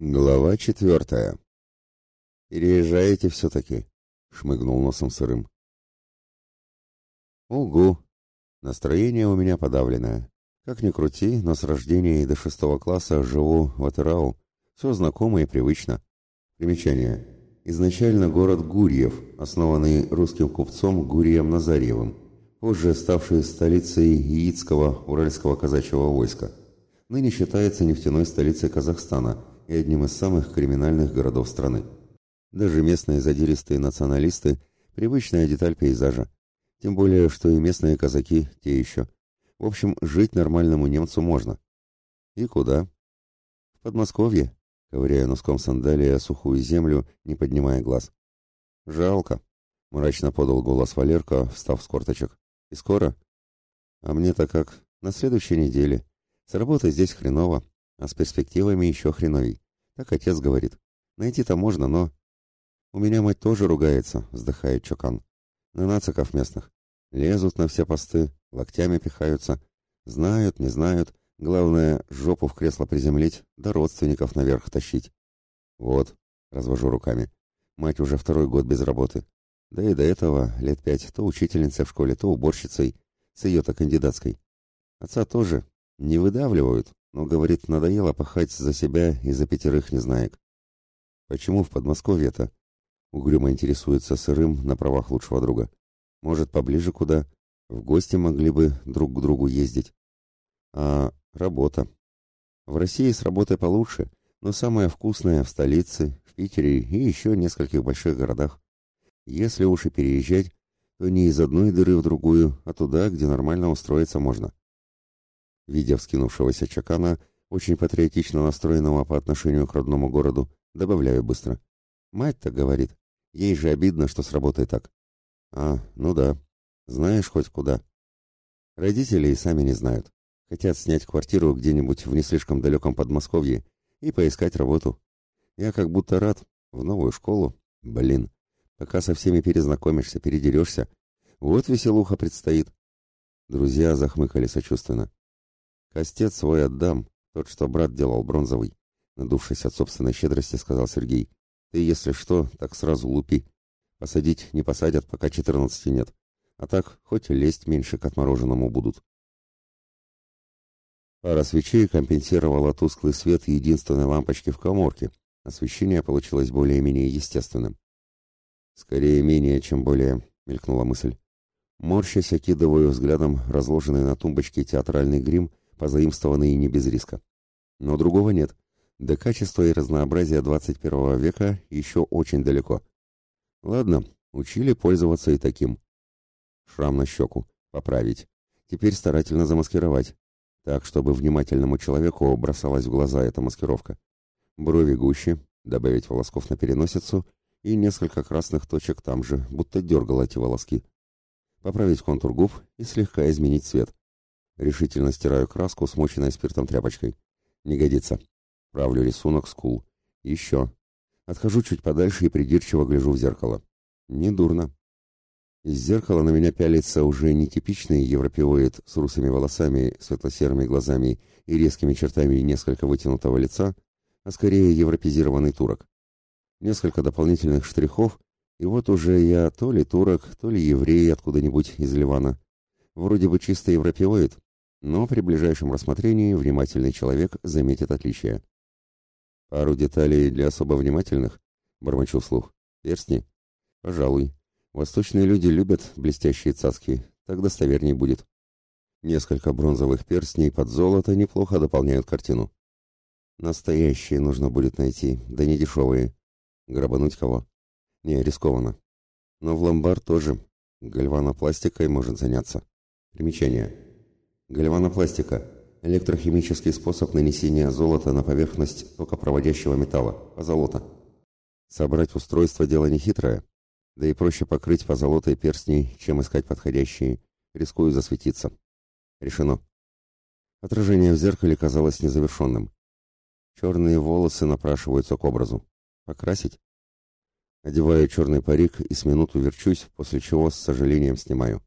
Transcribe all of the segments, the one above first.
Глава четвертая. «Переезжаете все-таки?» — шмыгнул носом сырым. «Угу. Настроение у меня подавленное. Как ни крути, но с рождения и до шестого класса живу в Атерау. Все знакомо и привычно. Примечание. Изначально город Гурьев, основанный русским купцом Гурием Назарьевым, позже ставший столицей Яицкого Уральского казачьего войска. Ныне считается нефтяной столицей Казахстана – и одним из самых криминальных городов страны. Даже местные задиристые националисты – привычная деталь пейзажа. Тем более, что и местные казаки – те еще. В общем, жить нормальному немцу можно. И куда? В Подмосковье, ковыряя носком сандалия сухую землю, не поднимая глаз. Жалко, мрачно подал голос Валерка, встав с корточек. И скоро? А мне-то как? На следующей неделе. С работой здесь хреново, а с перспективами еще хреновей. Так отец говорит. Найти-то можно, но... У меня мать тоже ругается, вздыхает Чокан. На нациков местных. Лезут на все посты, локтями пихаются. Знают, не знают. Главное, жопу в кресло приземлить, да родственников наверх тащить. Вот, развожу руками. Мать уже второй год без работы. Да и до этого лет пять то учительницей в школе, то уборщицей, с ее-то кандидатской. Отца тоже не выдавливают, но, говорит, надоело пахать за себя и за пятерых незнаек. Почему в Подмосковье-то? Угрюмо интересуется сырым на правах лучшего друга. Может, поближе куда? В гости могли бы друг к другу ездить. А работа. В России с работой получше, но самое вкусное в столице, в Питере и еще нескольких больших городах. Если уж и переезжать, то не из одной дыры в другую, а туда, где нормально устроиться можно. Видя вскинувшегося Чакана, очень патриотично настроенного по отношению к родному городу, добавляю быстро. Мать-то говорит, ей же обидно, что с работой так. А, ну да, знаешь хоть куда. Родители и сами не знают. Хотят снять квартиру где-нибудь в не слишком далеком Подмосковье и поискать работу. Я как будто рад. В новую школу. Блин. Пока со всеми перезнакомишься, передерешься. Вот веселуха предстоит. Друзья захмыкали сочувственно. Костец свой отдам, тот, что брат делал, бронзовый. Надувшись от собственной щедрости, сказал Сергей. Ты, если что, так сразу лупи. Посадить не посадят, пока четырнадцати нет. А так, хоть лезть меньше к отмороженному будут. Пара свечей компенсировала тусклый свет единственной лампочки в коморке. Освещение получилось более-менее естественным. «Скорее менее, чем более», — мелькнула мысль. Морщась, окидываю взглядом разложенный на тумбочке театральный грим — позаимствованный не без риска. Но другого нет. До качества и разнообразия 21 века еще очень далеко. Ладно, учили пользоваться и таким. Шрам на щеку. Поправить. Теперь старательно замаскировать. Так, чтобы внимательному человеку бросалась в глаза эта маскировка. Брови гуще, добавить волосков на переносицу и несколько красных точек там же, будто дергал эти волоски. Поправить контур губ и слегка изменить цвет. Решительно стираю краску, смоченной спиртом тряпочкой. Не годится. Правлю рисунок скул. Еще. Отхожу чуть подальше и придирчиво гляжу в зеркало. Недурно. Из зеркала на меня пялится уже не типичный европеоид с русыми волосами, светло-серыми глазами и резкими чертами несколько вытянутого лица, а скорее европезированный турок. Несколько дополнительных штрихов, и вот уже я то ли турок, то ли еврей откуда-нибудь из Ливана. Вроде бы чисто европеоид, но при ближайшем рассмотрении внимательный человек заметит отличия. Пару деталей для особо внимательных, бормочу вслух. Перстни? Пожалуй. Восточные люди любят блестящие цацки, так достоверней будет. Несколько бронзовых перстней под золото неплохо дополняют картину. Настоящие нужно будет найти, да не дешевые. Грабануть кого? Не, рискованно. Но в ломбард тоже. Гальванопластикой может заняться. Примечание. Гальванопластика – электрохимический способ нанесения золота на поверхность токопроводящего металла, позолота. Собрать устройство – дело нехитрое, да и проще покрыть позолотой перстней, чем искать подходящие. Рискую засветиться. Решено. Отражение в зеркале казалось незавершенным. Черные волосы напрашиваются к образу. Покрасить? Одеваю черный парик и с минуту верчусь, после чего с сожалением снимаю.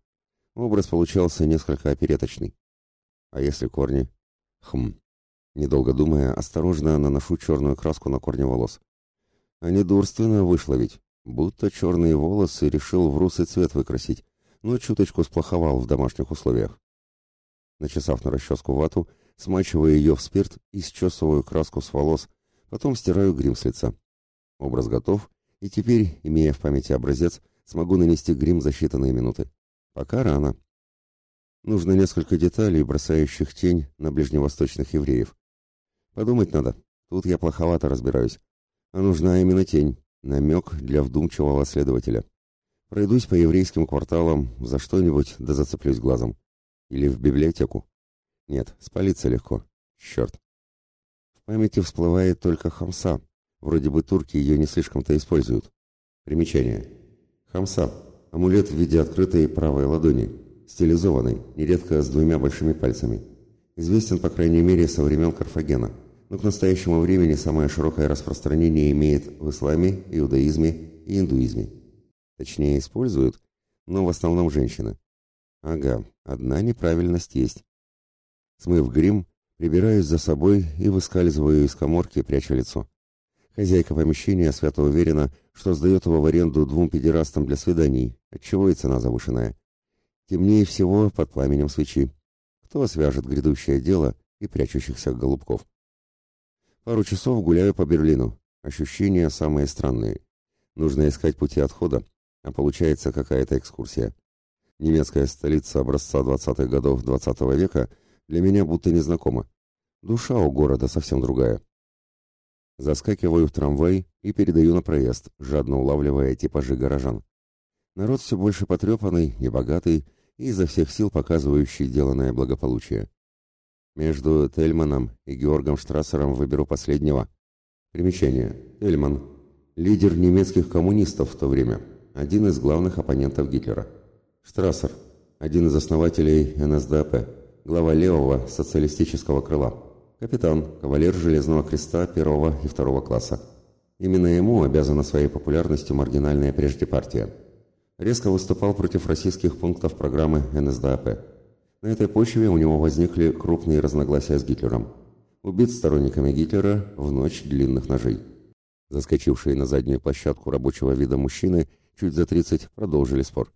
Образ получался несколько опереточный. А если корни? Хм. Недолго думая, осторожно наношу черную краску на корни волос. А недурственно вышло ведь, будто черные волосы решил в русый цвет выкрасить, но чуточку сплоховал в домашних условиях. Начесав на расческу вату, смачиваю ее в спирт и счесываю краску с волос, потом стираю грим с лица. Образ готов, и теперь, имея в памяти образец, смогу нанести грим за считанные минуты. Пока рано. Нужно несколько деталей, бросающих тень на ближневосточных евреев. Подумать надо. Тут я плоховато разбираюсь. А нужна именно тень, намек для вдумчивого следователя. Пройдусь по еврейским кварталам за что-нибудь, да зацеплюсь глазом. Или в библиотеку. Нет, спалиться легко. Черт. В памяти всплывает только хамса. Вроде бы турки ее не слишком-то используют. Примечание. Хамса. Амулет в виде открытой правой ладони, стилизованный, нередко с двумя большими пальцами. Известен, по крайней мере, со времен Карфагена, но к настоящему времени самое широкое распространение имеет в исламе, иудаизме и индуизме. Точнее, используют, но в основном женщины. Ага, одна неправильность есть. Смыв грим, прибираюсь за собой и выскальзываю из коморки, пряча лицо. Хозяйка помещения свято уверена, что сдает его в аренду двум педерастам для свиданий, отчего и цена завышенная. Темнее всего под пламенем свечи. Кто свяжет грядущее дело и прячущихся голубков? Пару часов гуляю по Берлину. Ощущения самые странные. Нужно искать пути отхода, а получается какая-то экскурсия. Немецкая столица образца 20-х годов 20 -го века для меня будто незнакома. Душа у города совсем другая. Заскакиваю в трамвай и передаю на проезд, жадно улавливая типажи горожан. Народ все больше потрепанный, небогатый и изо всех сил показывающий деланное благополучие. Между Тельманом и Георгом Штрассером выберу последнего. Примечание. Тельман. Лидер немецких коммунистов в то время. Один из главных оппонентов Гитлера. Штрассер. Один из основателей НСДАП. Глава левого социалистического крыла. Капитан, кавалер Железного Креста первого и второго класса. Именно ему обязана своей популярностью маргинальная прежде партия. Резко выступал против российских пунктов программы НСДАП. На этой почве у него возникли крупные разногласия с Гитлером. Убит сторонниками Гитлера в ночь длинных ножей. Заскочившие на заднюю площадку рабочего вида мужчины чуть за 30 продолжили спор.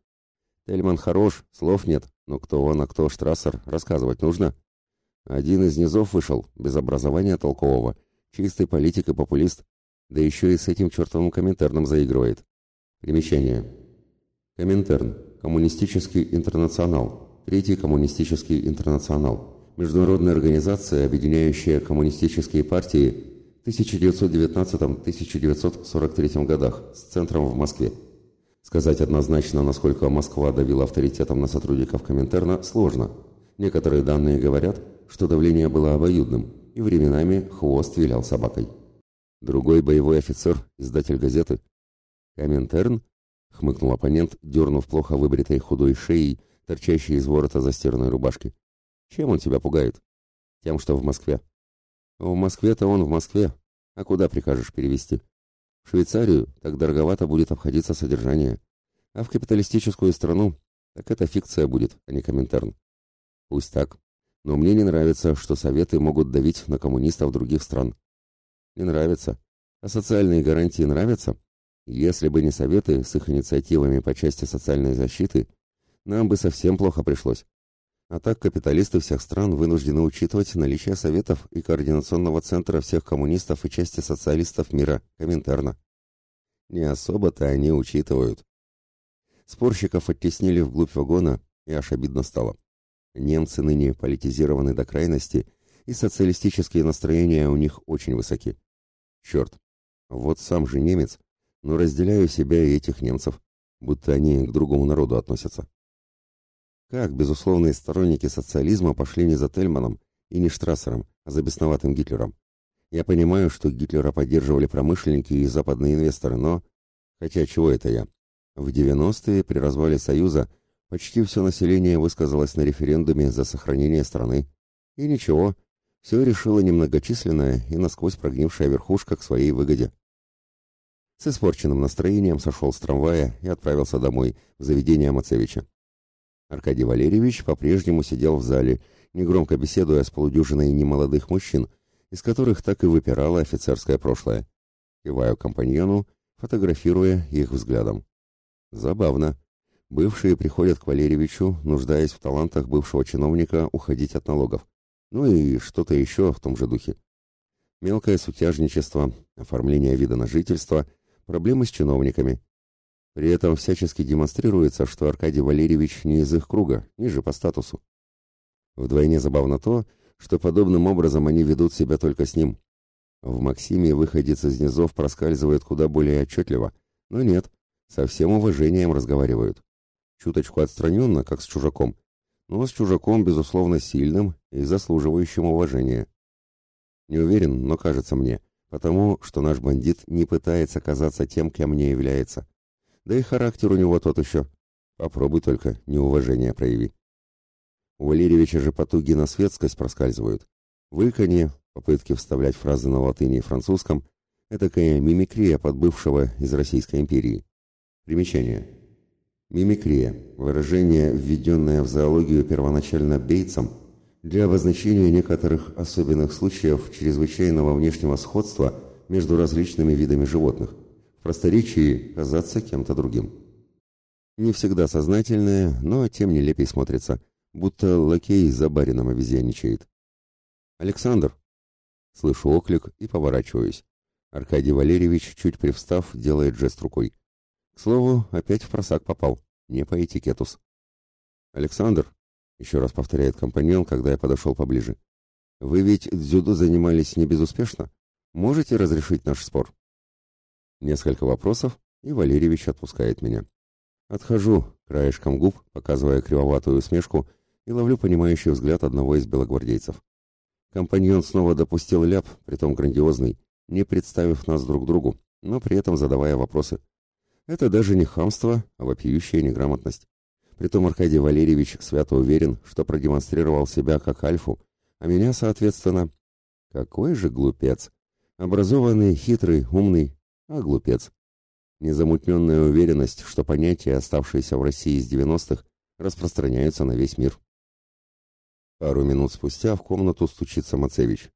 Тельман хорош, слов нет, но кто он, а кто Штрассер, рассказывать нужно. Один из низов вышел, без образования толкового, чистый политик и популист, да еще и с этим чертовым Коминтерном заигрывает. Примечание. Коминтерн. Коммунистический интернационал. Третий коммунистический интернационал. Международная организация, объединяющая коммунистические партии в 1919-1943 годах с центром в Москве. Сказать однозначно, насколько Москва давила авторитетом на сотрудников Коминтерна, сложно. Некоторые данные говорят, что давление было обоюдным, и временами хвост вилял собакой. Другой боевой офицер, издатель газеты. «Коминтерн?» — хмыкнул оппонент, дернув плохо выбритой худой шеей, торчащей из ворота застиранной рубашки. «Чем он тебя пугает?» «Тем, что в Москве». «В Москве-то он в Москве. А куда прикажешь перевести?» «В Швейцарию так дороговато будет обходиться содержание. А в капиталистическую страну так это фикция будет, а не Коминтерн». «Пусть так. Но мне не нравится, что советы могут давить на коммунистов других стран. Не нравится. А социальные гарантии нравятся? Если бы не советы с их инициативами по части социальной защиты, нам бы совсем плохо пришлось. А так капиталисты всех стран вынуждены учитывать наличие советов и координационного центра всех коммунистов и части социалистов мира, Коминтерна. Не особо-то они учитывают. Спорщиков оттеснили вглубь вагона, и аж обидно стало. Немцы ныне политизированы до крайности, и социалистические настроения у них очень высоки. Черт, вот сам же немец, но разделяю себя и этих немцев, будто они к другому народу относятся. Как безусловные сторонники социализма пошли не за Тельманом и не Штрассером, а за бесноватым Гитлером? Я понимаю, что Гитлера поддерживали промышленники и западные инвесторы, но... Хотя чего это я? В 90-е при развале Союза Почти все население высказалось на референдуме за сохранение страны. И ничего, все решила немногочисленная и насквозь прогнившая верхушка к своей выгоде. С испорченным настроением сошел с трамвая и отправился домой, в заведение Мацевича. Аркадий Валерьевич по-прежнему сидел в зале, негромко беседуя с полудюжиной немолодых мужчин, из которых так и выпирало офицерское прошлое. Киваю компаньону, фотографируя их взглядом. Забавно. Бывшие приходят к Валерьевичу, нуждаясь в талантах бывшего чиновника уходить от налогов. Ну и что-то еще в том же духе. Мелкое сутяжничество, оформление вида на жительство, проблемы с чиновниками. При этом всячески демонстрируется, что Аркадий Валерьевич не из их круга, ниже по статусу. Вдвойне забавно то, что подобным образом они ведут себя только с ним. В Максиме выходец из низов проскальзывает куда более отчетливо, но нет, со всем уважением разговаривают. Чуточку отстраненно, как с чужаком, но с чужаком, безусловно, сильным и заслуживающим уважения. Не уверен, но кажется мне, потому что наш бандит не пытается казаться тем, кем не является. Да и характер у него тот еще. Попробуй только неуважение прояви. У Валерьевича же потуги на светскость проскальзывают. Выканье, попытки вставлять фразы на латыни и французском — этакая мимикрия подбывшего из Российской империи. Примечание. Мимикрия – выражение, введенное в зоологию первоначально Бейтсом для обозначения некоторых особенных случаев чрезвычайного внешнего сходства между различными видами животных. В просторечии – казаться кем-то другим. Не всегда сознательное, но тем нелепей смотрится – будто лакей за барином обезьяничает. «Александр!» Слышу оклик и поворачиваюсь. Аркадий Валерьевич, чуть привстав, делает жест рукой. К слову, опять в просак попал. Не по этикетус. «Александр!» — еще раз повторяет компаньон, когда я подошел поближе. «Вы ведь дзюдо занимались не безуспешно? Можете разрешить наш спор?» Несколько вопросов, и Валерьевич отпускает меня. Отхожу, краешком губ, показывая кривоватую усмешку — и ловлю понимающий взгляд одного из белогвардейцев. Компаньон снова допустил ляп, притом грандиозный, не представив нас друг другу, но при этом задавая вопросы. Это даже не хамство, а вопиющая неграмотность. Притом Аркадий Валерьевич свято уверен, что продемонстрировал себя как альфу, а меня, соответственно... Какой же глупец! Образованный, хитрый, умный, а глупец. Незамутненная уверенность, что понятия, оставшиеся в России из 90-х, распространяются на весь мир. Пару минут спустя в комнату стучится Мацевич.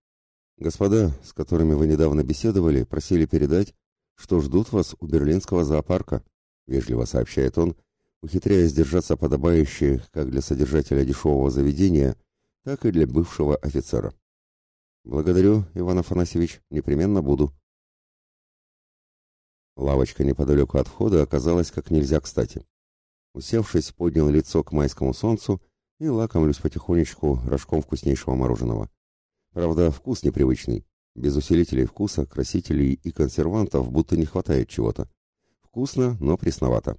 «Господа, с которыми вы недавно беседовали, просили передать, что ждут вас у берлинского зоопарка», — вежливо сообщает он, ухитряясь держаться подобающе как для содержателя дешевого заведения, так и для бывшего офицера. «Благодарю, Иван Афанасьевич, непременно буду». Лавочка неподалеку от входа оказалась как нельзя кстати. Усевшись, поднял лицо к майскому солнцу и лакомлюсь потихонечку рожком вкуснейшего мороженого. Правда, вкус непривычный. Без усилителей вкуса, красителей и консервантов будто не хватает чего-то. Вкусно, но пресновато.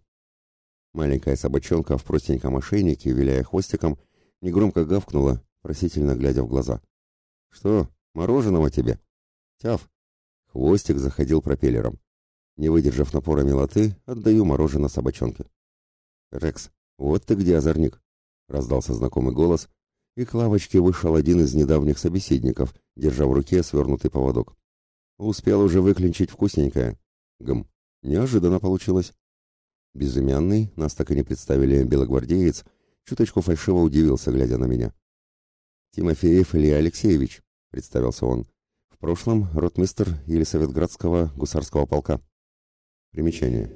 Маленькая собачонка в простеньком ошейнике, виляя хвостиком, негромко гавкнула, просительно глядя в глаза. «Что, мороженого тебе?» «Тяв!» Хвостик заходил пропеллером. Не выдержав напора милоты, отдаю мороженое собачонке. «Рекс, вот ты где, озорник!» — раздался знакомый голос, и к лавочке вышел один из недавних собеседников, держа в руке свернутый поводок. Успел уже выклинчить вкусненькое. Гм, неожиданно получилось. Безымянный, нас так и не представили белогвардеец, чуточку фальшиво удивился, глядя на меня. «Тимофеев Илья Алексеевич», — представился он. «В прошлом ротмистр Елисаветградского гусарского полка». Примечание.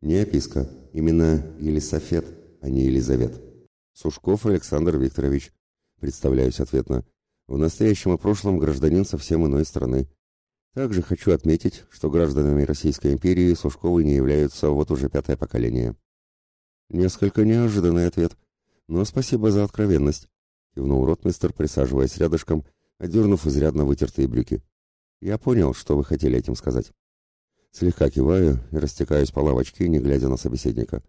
Не описка, именно Елисафет, а не Елизавет. Сушков Александр Викторович. Представляюсь ответно. В настоящем и прошлом гражданин совсем иной страны. Также хочу отметить, что гражданами Российской империи Сушковы не являются вот уже пятое поколение. Несколько неожиданный ответ, но спасибо за откровенность, кивнул ротмистер, присаживаясь рядышком, одернув изрядно вытертые брюки. Я понял, что вы хотели этим сказать. Слегка киваю и растекаюсь по лавочке, не глядя на собеседника.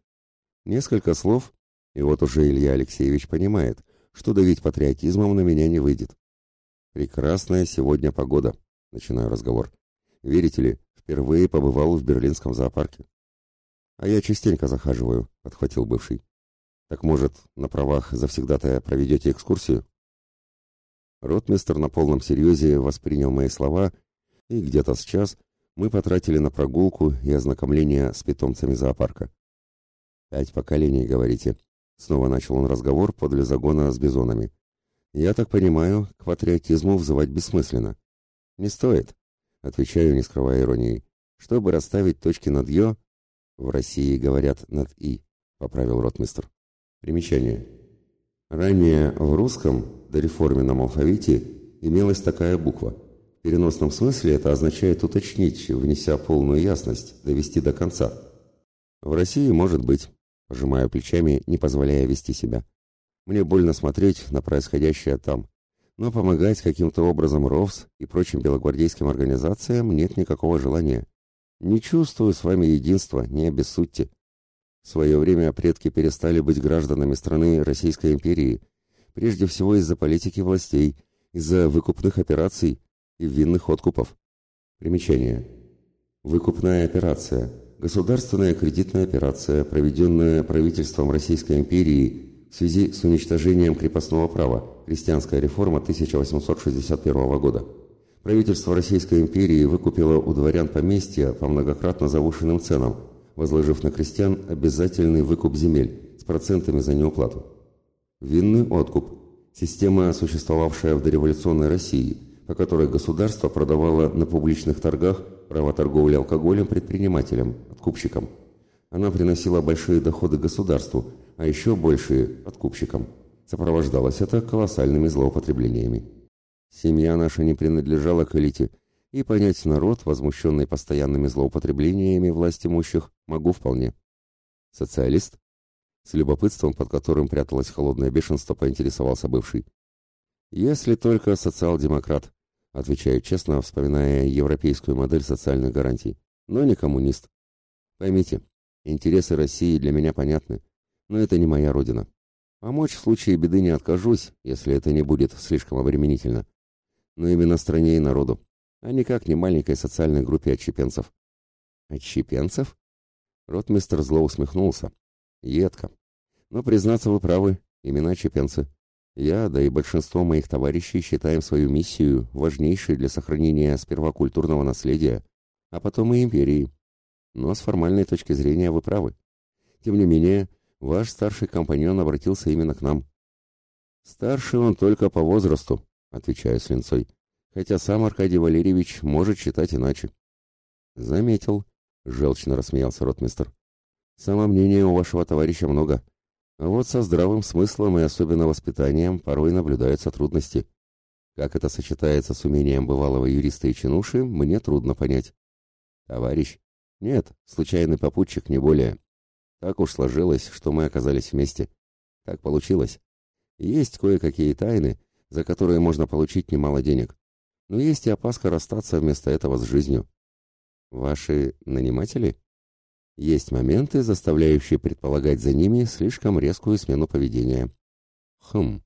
Несколько слов, и вот уже Илья Алексеевич понимает, что давить патриотизмом на меня не выйдет. Прекрасная сегодня погода, начинаю разговор. Верите ли, впервые побывал в берлинском зоопарке. А я частенько захаживаю, подхватил бывший. Так может, на правах завсегдатая проведете экскурсию? Ротмистр на полном серьезе воспринял мои слова, и где-то с час мы потратили на прогулку и ознакомление с питомцами зоопарка. «Пять поколений, говорите», Снова начал он разговор подле загона с бизонами. «Я так понимаю, к патриотизму взывать бессмысленно. Не стоит, отвечаю, не скрывая иронии. Чтобы расставить точки над «ё», в России говорят над «и», поправил ротмистр. Примечание. Ранее в русском, дореформенном алфавите, имелась такая буква. В переносном смысле это означает уточнить, внеся полную ясность, довести до конца. В России может быть, пожимаю плечами, не позволяя вести себя. Мне больно смотреть на происходящее там. Но помогать каким-то образом РОВС и прочим белогвардейским организациям нет никакого желания. Не чувствую с вами единства, не обессудьте. В свое время предки перестали быть гражданами страны Российской империи, прежде всего из-за политики властей, из-за выкупных операций и винных откупов. Примечание. Выкупная операция – государственная кредитная операция, проведенная правительством Российской империи в связи с уничтожением крепостного права, крестьянская реформа 1861 года. Правительство Российской империи выкупило у дворян поместья по многократно завышенным ценам, возложив на крестьян обязательный выкуп земель с процентами за неуплату. Винный откуп – система, существовавшая в дореволюционной России, по которой государство продавало на публичных торгах право торговли алкоголем предпринимателям, откупщикам. Она приносила большие доходы государству – а еще большие – откупщикам. Сопровождалось это колоссальными злоупотреблениями. Семья наша не принадлежала к элите, и понять народ, возмущенный постоянными злоупотреблениями власть имущих, могу вполне. Социалист? С любопытством, под которым пряталось холодное бешенство, поинтересовался бывший. «Если только социал-демократ», отвечаю честно, вспоминая европейскую модель социальных гарантий, но не коммунист. Поймите, интересы России для меня понятны, но это не моя родина. Помочь в случае беды не откажусь, если это не будет слишком обременительно. Но именно стране и народу, а никак не маленькой социальной группе отщепенцев. Отщепенцев? Ротмистер зло усмехнулся. Едко. Но, признаться, вы правы, имена отщепенцы. Я, да и большинство моих товарищей считаем свою миссию важнейшей для сохранения сперва культурного наследия, а потом и империи. Но с формальной точки зрения вы правы. Тем не менее, Ваш старший компаньон обратился именно к нам. Старший он только по возрасту, отвечаю с линцой, хотя сам Аркадий Валерьевич может считать иначе. Заметил, желчно рассмеялся ротмистр. Самомнения у вашего товарища много. А вот со здравым смыслом и особенно воспитанием порой наблюдаются трудности. Как это сочетается с умением бывалого юриста и чинуши, мне трудно понять. Товарищ? Нет, случайный попутчик, не более. Так уж сложилось, что мы оказались вместе. Так получилось. Есть кое-какие тайны, за которые можно получить немало денег. Но есть и опаска расстаться вместо этого с жизнью. Ваши наниматели? Есть моменты, заставляющие предполагать за ними слишком резкую смену поведения. Хм.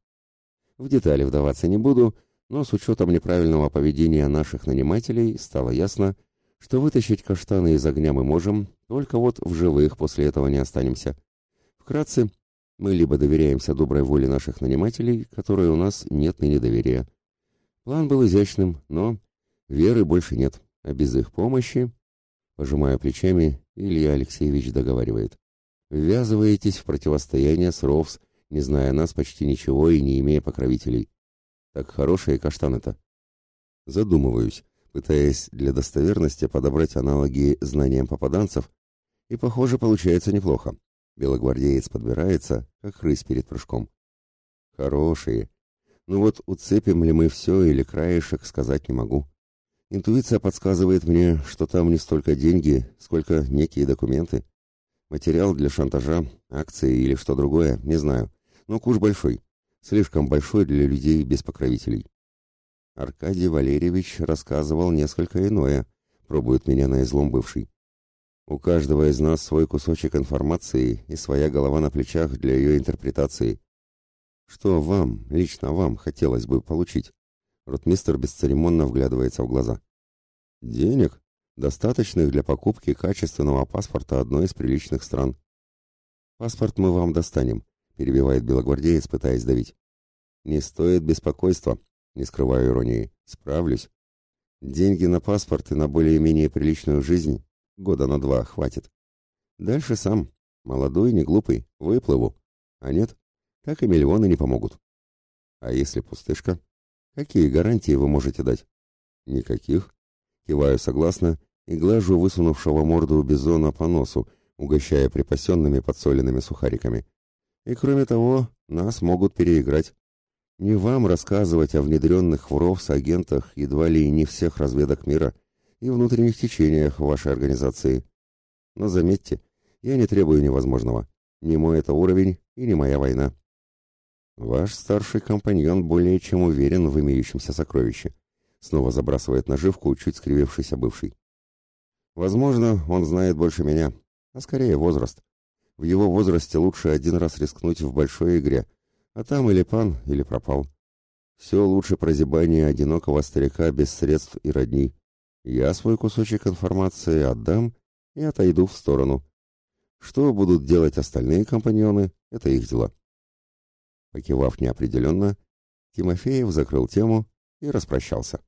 В детали вдаваться не буду, но с учетом неправильного поведения наших нанимателей стало ясно, что вытащить каштаны из огня мы можем, только вот в живых после этого не останемся. Вкратце, мы либо доверяемся доброй воле наших нанимателей, которой у нас нет ныне доверия. План был изящным, но веры больше нет, а без их помощи, пожимая плечами, Илья Алексеевич договаривает. Ввязываетесь в противостояние с РОВС, не зная нас почти ничего и не имея покровителей. Так хорошие каштаны-то. Задумываюсь, пытаясь для достоверности подобрать аналоги знаниям попаданцев, и, похоже, получается неплохо. Белогвардеец подбирается, как рысь перед прыжком. Хорошие. Ну вот уцепим ли мы все или краешек, сказать не могу. Интуиция подсказывает мне, что там не столько деньги, сколько некие документы. Материал для шантажа, акции или что другое, не знаю. Но куш большой. Слишком большой для людей без покровителей. Аркадий Валерьевич рассказывал несколько иное, пробует меня на излом бывший. У каждого из нас свой кусочек информации и своя голова на плечах для ее интерпретации. Что вам, лично вам, хотелось бы получить? Ротмистер бесцеремонно вглядывается в глаза. Денег, достаточных для покупки качественного паспорта одной из приличных стран. Паспорт мы вам достанем, перебивает белогвардеец, пытаясь давить. Не стоит беспокойства, не скрываю иронии. Справлюсь. Деньги на паспорт и на более-менее приличную жизнь года на два хватит. Дальше сам, молодой, не глупый, выплыву. А нет, так и миллионы не помогут. А если пустышка? Какие гарантии вы можете дать? Никаких. Киваю согласно и глажу высунувшего морду бизона по носу, угощая припасенными подсоленными сухариками. И кроме того, нас могут переиграть. Не вам рассказывать о внедренных в РОВС агентах едва ли не всех разведок мира и внутренних течениях вашей организации. Но заметьте, я не требую невозможного. Не мой это уровень и не моя война. Ваш старший компаньон более чем уверен в имеющемся сокровище. Снова забрасывает наживку чуть скривившийся бывший. Возможно, он знает больше меня, а скорее возраст. В его возрасте лучше один раз рискнуть в большой игре, а там или пан, или пропал. Все лучше прозябания одинокого старика без средств и родней. Я свой кусочек информации отдам и отойду в сторону. Что будут делать остальные компаньоны, это их дела. Покивав неопределенно, Тимофеев закрыл тему и распрощался.